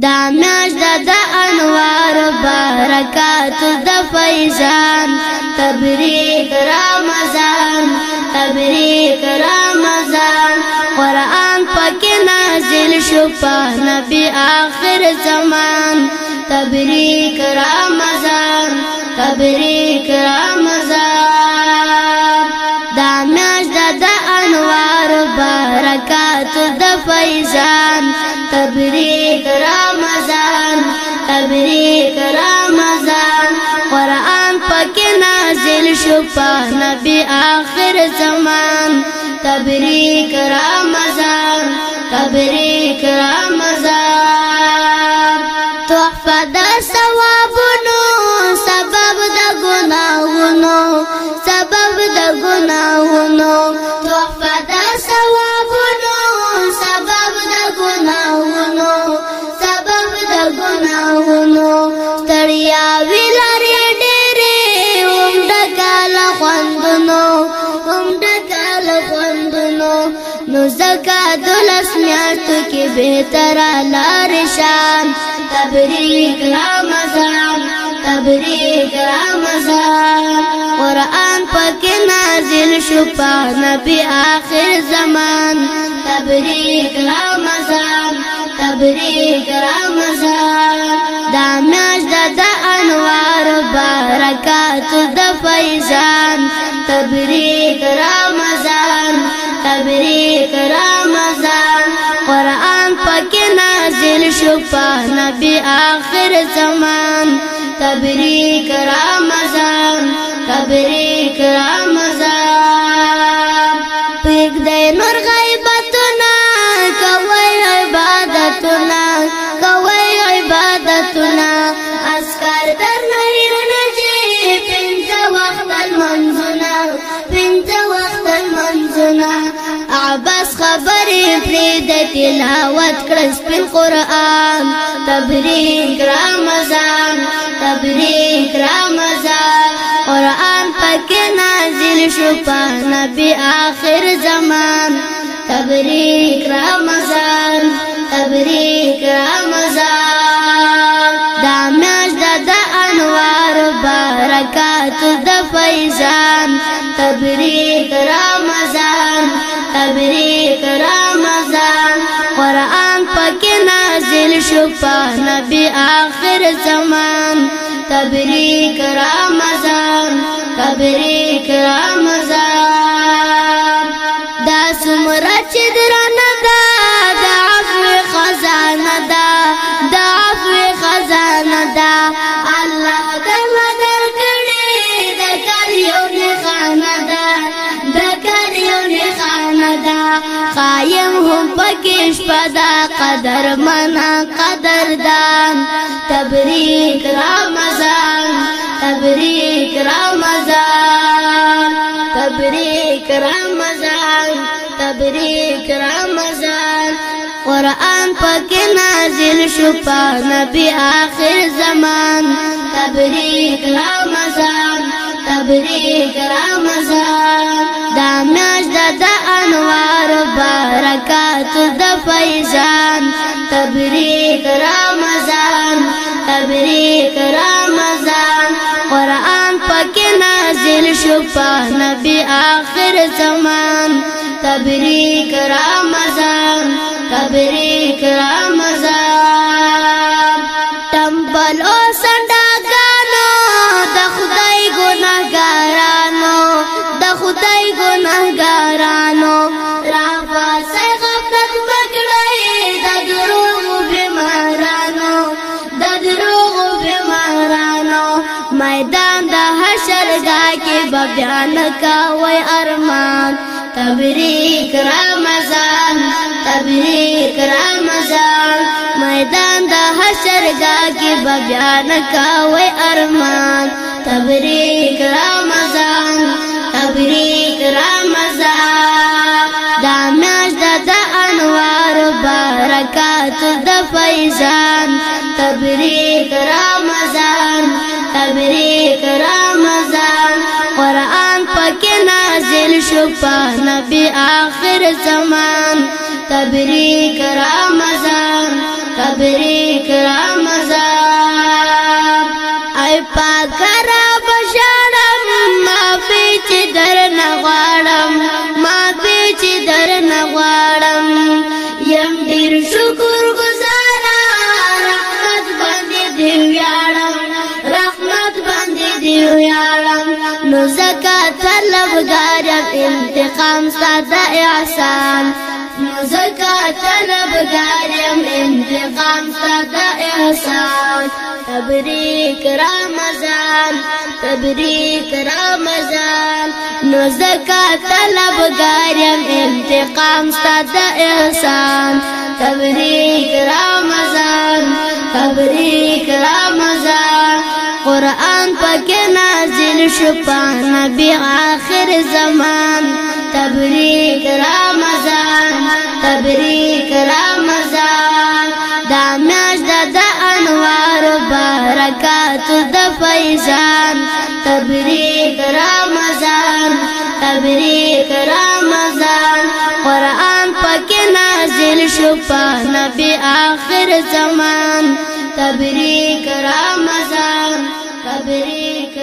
دا میاش د انوار برکات د فیضان تبریک رمضان تبریک رمضان قران پاک نازل شو په نبی آخر زمان تبریک رمضان تبریک رمضان د د انوار برکات د فیضان تبریک رمضان تبریک رمضان قران پکې نازل شو په نبی آخر زمان تبریک رمضان تبریک رمضان میاشتو کې بهتر لار شان تبریک رمضان تبریک رمضان قران پکې نازل شو په نبی آخر زمان تبریک رمضان تبریک رمضان دا میاشت د انوار برکات د فیضان تبریک رمضان تبریک رمضان شفا نبی آخر زمان تبريك رمضان تبریک پرې د تلاوت کړه سپین قران تبریک رمضان تبریک رمضان قران پکې نازل شو په نبی آخر زمان تبریک رمضان تبریک رمضان دا میاش د انوار برکات د فیضان تبریک رمضان تبریک رمضان شفا نبي آخر زمان تبريك رمضان تبريك رمضان هم پکیش پدا قدر منا قدردان تبریک رمضان تبریک رمضان تبریک رمضان تبریک رمضان قرآن پکې نازل شو په نبی آخر زمان تبریک رمضان تبریک رمضان فیضان تبریک رمضان تبریک رمضان قرآن پکې نازل شو په نبی آخر زمان تبریک رمضان تبریک رمضان بیان کوي ارمان تبریک رمضان تبریک رمضان میدان د حشر گاګي بیان کوي ارمان تبریک مصطفی نبی آخر زمان تبریک رمضان تبریک نو زکات طلبګارم انتقام ساده احسان نو زکات طلبګارم انتقام ساده احسان تبریک رمضان تبریک رمضان نو زکات طلبګارم انتقام ساده احسان تبریک رمضان تبریک رمضان قرآن پکې نازل شو په نبی آخر زمان تبریک رمضان تبریک رمضان دا میاشت د انوار برکات د فیضان تبریک رمضان تبریک رمضان قرآن پکې نازل شو په نبی آخر زمان कबरे करा मजान कबरे कर...